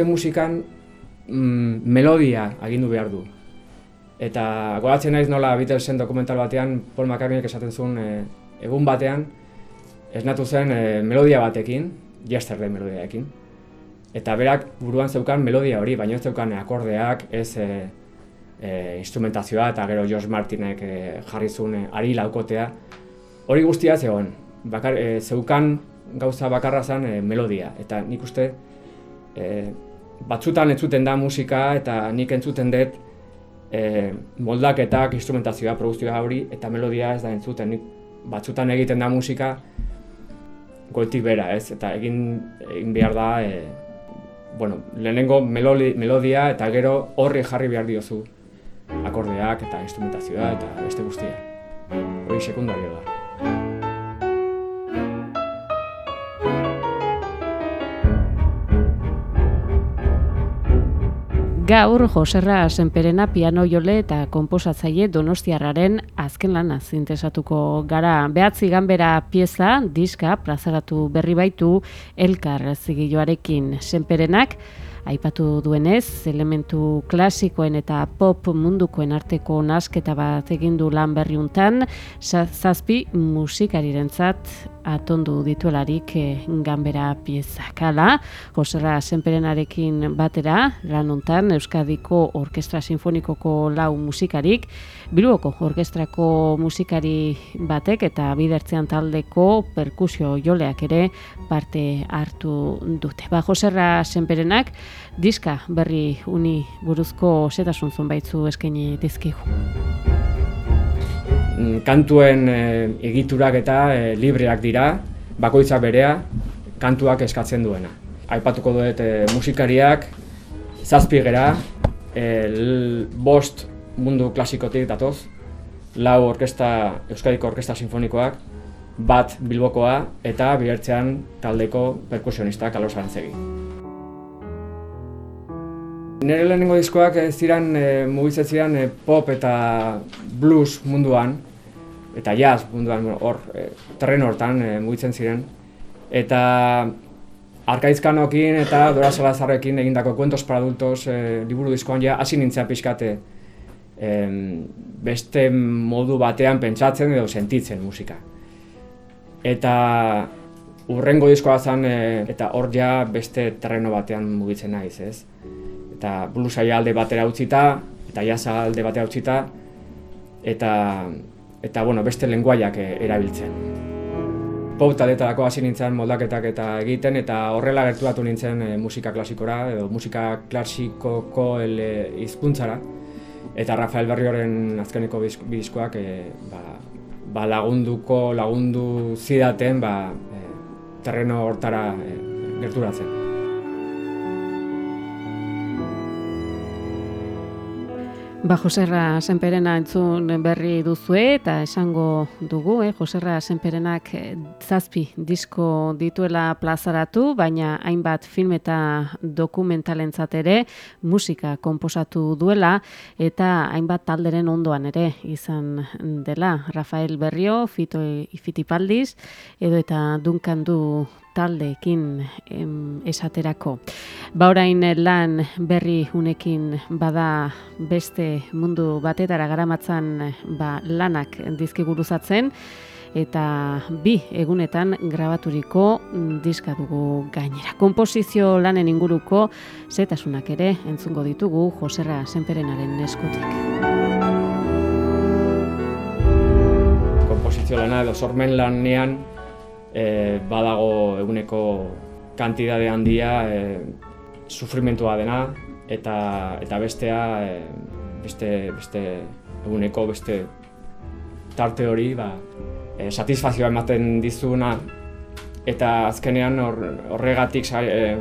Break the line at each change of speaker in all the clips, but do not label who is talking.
Uste musikan mm, melodia agindu behar du. Eta goratzen naiz nola Beatlesen dokumental batean Paul McCartneyek esaten zuen e, egun batean esnatu zen e, melodia batekin, Yesterday melodiaekin. Eta berak buruan zeukan melodia hori, baina ez zeukan akordeak, ez e, e, instrumentazioa eta gero George Martinek e, jarri zuen ari laukotea. Hori guztia zegoen, bakar, e, zeukan gauza bakarra zen e, melodia. Eta nik uste e, batzutan entzuten da musika eta nik entzuten dut e, moldaketak, instrumentazioa, produzioa hori eta melodia ez da entzuten. Nik batzutan egiten da musika goitik bera, ez? Eta egin, egin behar da, e, bueno, lehenengo melodi, melodia eta gero horri jarri behar diozu akordeak eta instrumentazioa eta beste guztia. Hori sekundario da.
Gaur Joserra Senperena piano jole eta konposatzaile Donostiarraren azken lana zintesatuko gara. Behatzi ganbera pieza, diska, plazaratu berri baitu elkar zigiloarekin Senperenak, aipatu duenez, elementu klasikoen eta pop mundukoen arteko nasketa bat egin du lan berriuntan, zazpi musikarirentzat atondu dituelarik e, ganbera piezak. Hala, Joserra Senperenarekin batera, lanuntan Euskadiko Orkestra Sinfonikoko lau musikarik, Bilboko Orkestrako musikari batek eta bidertzean taldeko perkusio joleak ere parte hartu dute. Ba, Joserra Senperenak diska berri uni buruzko zetasun zonbaitzu eskaini dizkigu
kantuen e, egiturak eta e, libreak dira, bakoitzak berea, kantuak eskatzen duena. Aipatuko duet e, musikariak, zazpi gera, e, bost mundu klasikotik datoz, lau orkesta, Euskadiko Orkesta Sinfonikoak, bat bilbokoa eta bihertzean taldeko perkusionistak alo zantzegi. Nire lehenengo diskoak ez ziren e, mugitzen e, pop eta blues munduan, eta jazz munduan hor e, terreno hortan e, mugitzen ziren eta arkaizkanokin eta Dora Salazarrekin egindako kuentos para adultos e, liburu diskoan ja hasi nintzen pixkate e, beste modu batean pentsatzen edo sentitzen musika. Eta urrengo diskoa zen e, eta hor ja beste terreno batean mugitzen naiz, ez? Eta bluesa alde batera utzita eta jazza alde batera utzita eta eta bueno, beste lenguaiak eh, erabiltzen. Pop taletarako hasi nintzen moldaketak eta egiten eta horrela gerturatu nintzen e, musika klasikora edo musika klasikoko hizkuntzara eta Rafael Berrioren azkeneko bizkoak e, ba, ba lagunduko lagundu zidaten ba, terreno hortara gerturatzen.
Ba, Joserra Senperena entzun berri duzue eta esango dugu, eh? Joserra Senperenak eh, zazpi disko dituela plazaratu, baina hainbat film eta dokumentalentzat ere musika konposatu duela eta hainbat talderen ondoan ere izan dela. Rafael Berrio, Fito Ifitipaldiz, edo eta Duncan du taldeekin em, esaterako. Ba orain lan berri unekin bada beste mundu batetara garamatzan ba, lanak dizkiguruzatzen eta bi egunetan grabaturiko diska dugu gainera. Komposizio lanen inguruko zetasunak ere entzungo ditugu Joserra Senperenaren eskutik.
Komposizio lana edo sormen lanean e, badago eguneko kantidade handia e, sufrimentua dena eta eta bestea e, beste beste eguneko beste tarte hori ba e, satisfazioa ematen dizuna eta azkenean horregatik e,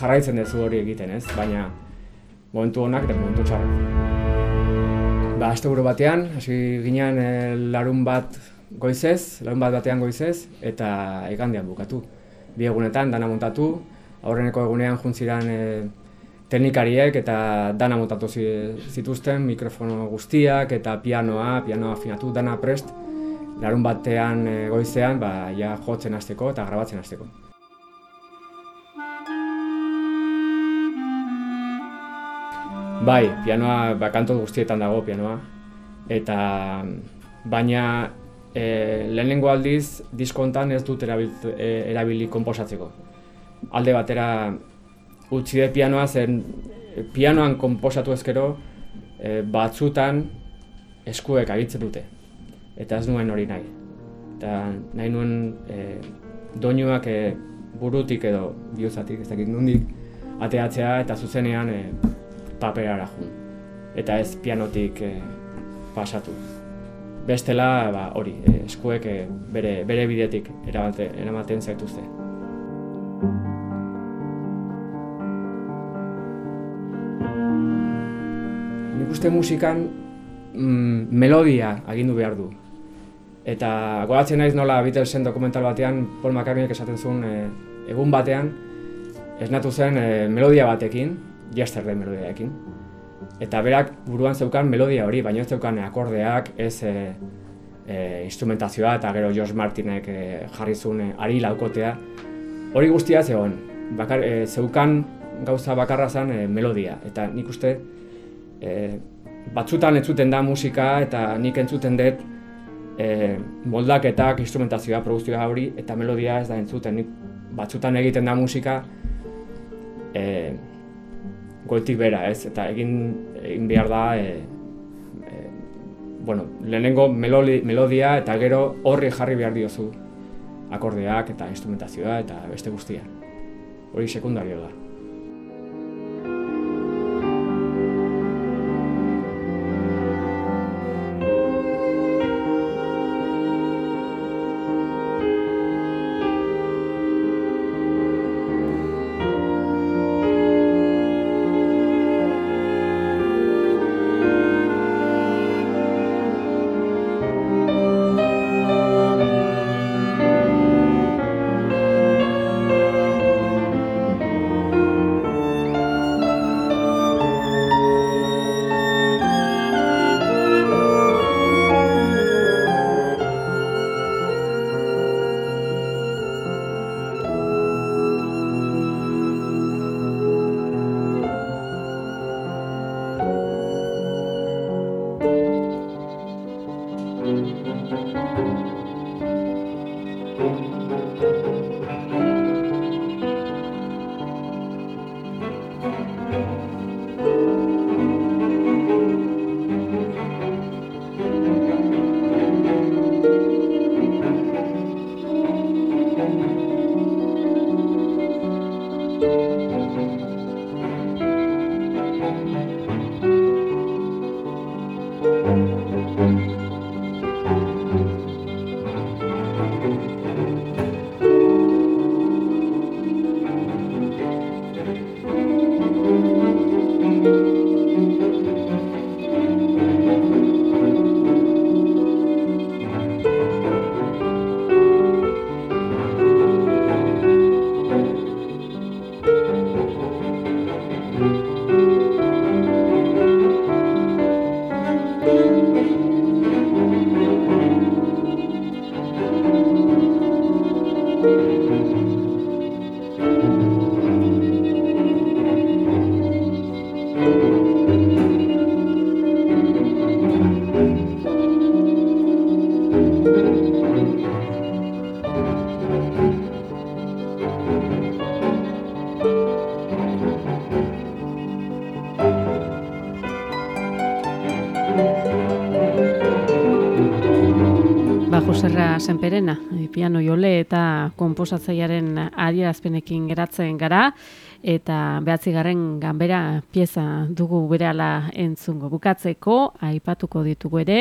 jarraitzen duzu hori egiten, ez? Baina momentu honak eta momentu txarrak. Ba, azte batean, hasi ginean e, larun bat goizez, larun bat batean goizez, eta egandian bukatu. Bi egunetan, dana montatu, aurreneko egunean juntziran e, teknikariek eta dana montatu zituzten, mikrofono guztiak eta pianoa, pianoa afinatu, dana prest, larun batean e, goizean, ba, ja jotzen hasteko eta grabatzen hasteko. Bai, pianoa, ba, kanto guztietan dago pianoa, eta baina e, lehenengo aldiz diskontan ez dut erabili, e, erabili konposatzeko. Alde batera utzi de pianoa zen pianoan konposatu ezkero e, batzutan eskuek agitzen dute. Eta ez nuen hori nahi. Eta nahi nuen e, doinuak e, burutik edo bihozatik, ez dakit nundik, ateatzea eta zuzenean e, paperara jun. Eta ez pianotik e, pasatu. Bestela, ba, hori, e, eskuek e, bere, bere bidetik eramaten, eramaten zaituzte. Nik uste musikan mm, melodia agindu behar du. Eta goratzen naiz nola Beatlesen dokumental batean Paul McCartneyek esaten zuen e, egun batean esnatu zen e, melodia batekin, Yesterday melodiaekin. Eta berak buruan zeukan melodia hori, baina ez zeukan akordeak, ez e, e, instrumentazioa eta gero George Martinek e, jarri zuen ari laukotea. Hori guztia zegoen, bakar, e, zeukan gauza bakarra zen e, melodia. Eta nik uste e, batzutan entzuten da musika eta nik entzuten dut e, moldaketak, instrumentazioa, produzioa hori eta melodia ez da entzuten. Nik batzutan egiten da musika e, goitik bera, ez? Eta egin, egin behar da, e, e, bueno, lehenengo melodi, melodia eta gero horri jarri behar diozu akordeak eta instrumentazioa eta beste guztia. Hori sekundario da.
Senperena, eh, piano jole eta komposatzailearen adierazpenekin geratzen gara, eta behatzigarren ganbera pieza dugu berehala entzungo. Bukatzeko, aipatuko ditugu ere,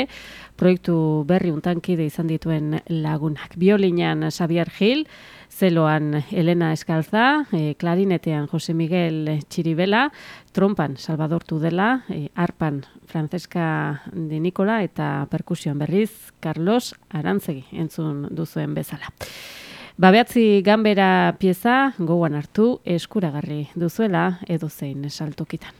proiektu berri untankide izan dituen lagunak. Biolinean Xavier Gil, zeloan Elena Eskalza, e, klarinetean Jose Miguel Txiribela, trompan Salvador Tudela, e, arpan Francesca de Nicola eta perkusioan berriz Carlos Arantzegi entzun duzuen bezala. Babeatzi ganbera pieza gogoan hartu eskuragarri duzuela edo zein saltokitan.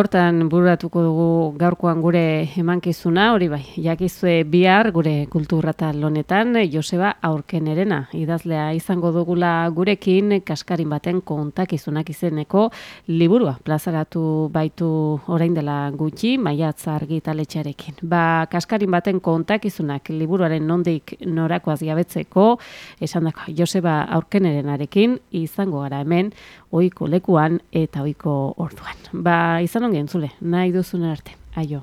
hortan bururatuko dugu gaurkoan gure emankizuna, hori bai, jakizue bihar gure kulturrata honetan Joseba Aurkenerena idazlea izango dugula gurekin kaskarin baten kontakizunak izeneko liburua plazaratu baitu orain dela gutxi, maiatz argitaletxarekin. Ba, kaskarin baten kontakizunak liburuaren nondik norakoaz gabetzeko, esan dako, Joseba Aurkenerenarekin izango gara hemen, ohiko lekuan eta ohiko orduan. Ba, izan ongi entzule, nahi duzunen arte. Aio.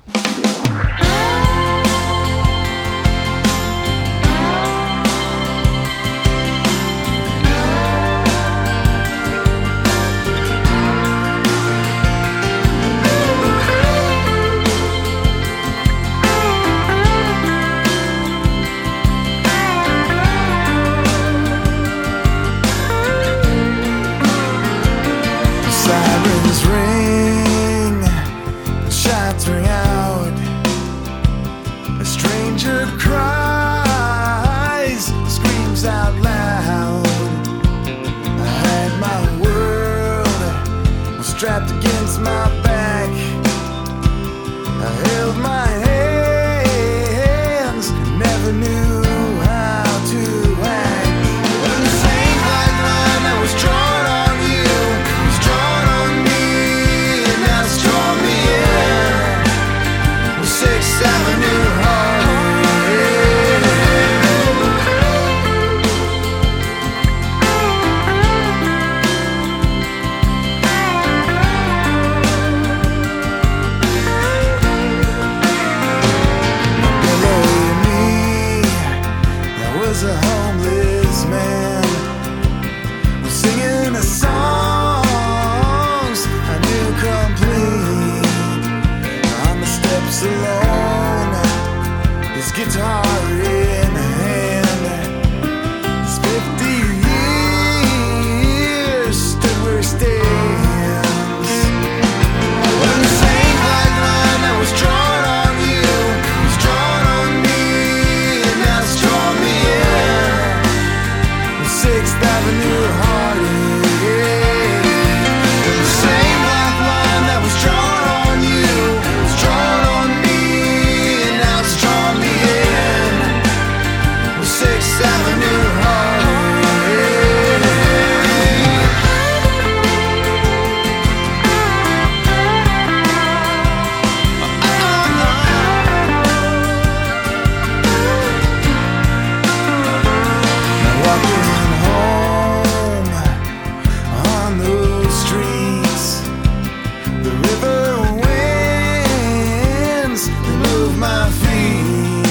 move my feet.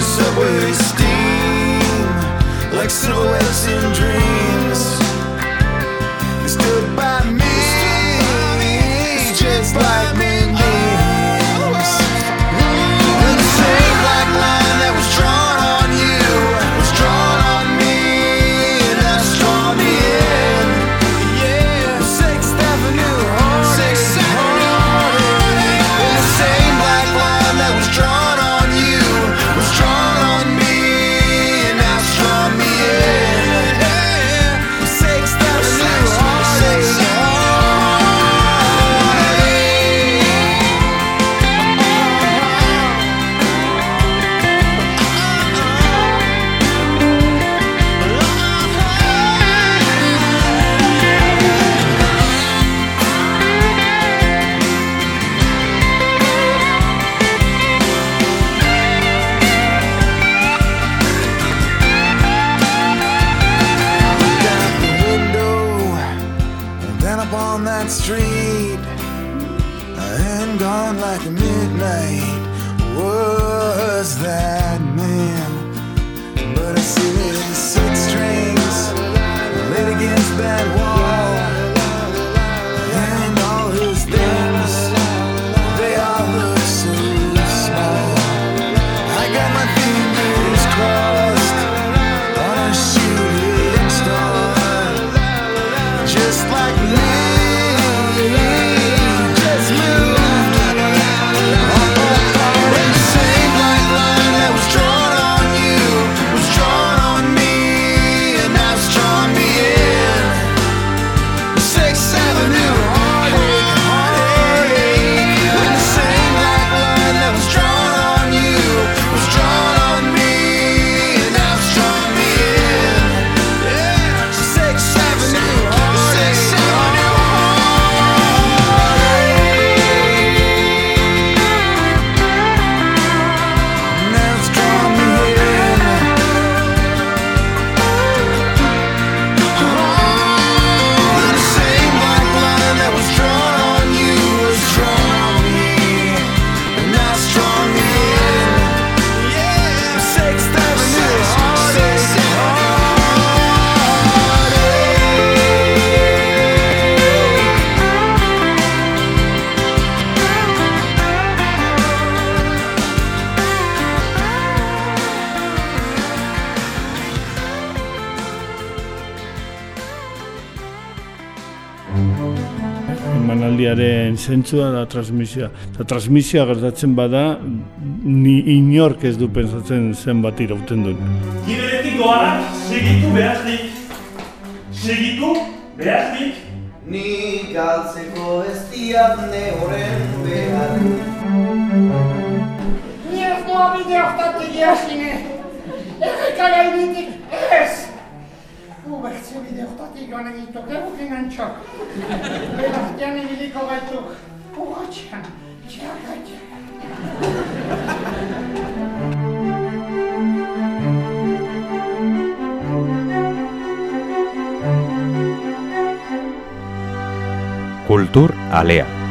Subway steam like silhouettes in dreams.
Zentzua da transmisioa. Eta transmisioa gertatzen bada, ni inork ez du pensatzen zenbat irauten duen.
Giberetik doanak segitu behaznik. Segitu behaznik.
Ni galtzeko ez diat ne horren behar
Ni ez doa bide hortatik jasine. Errekara initik ez.
bahtse alea.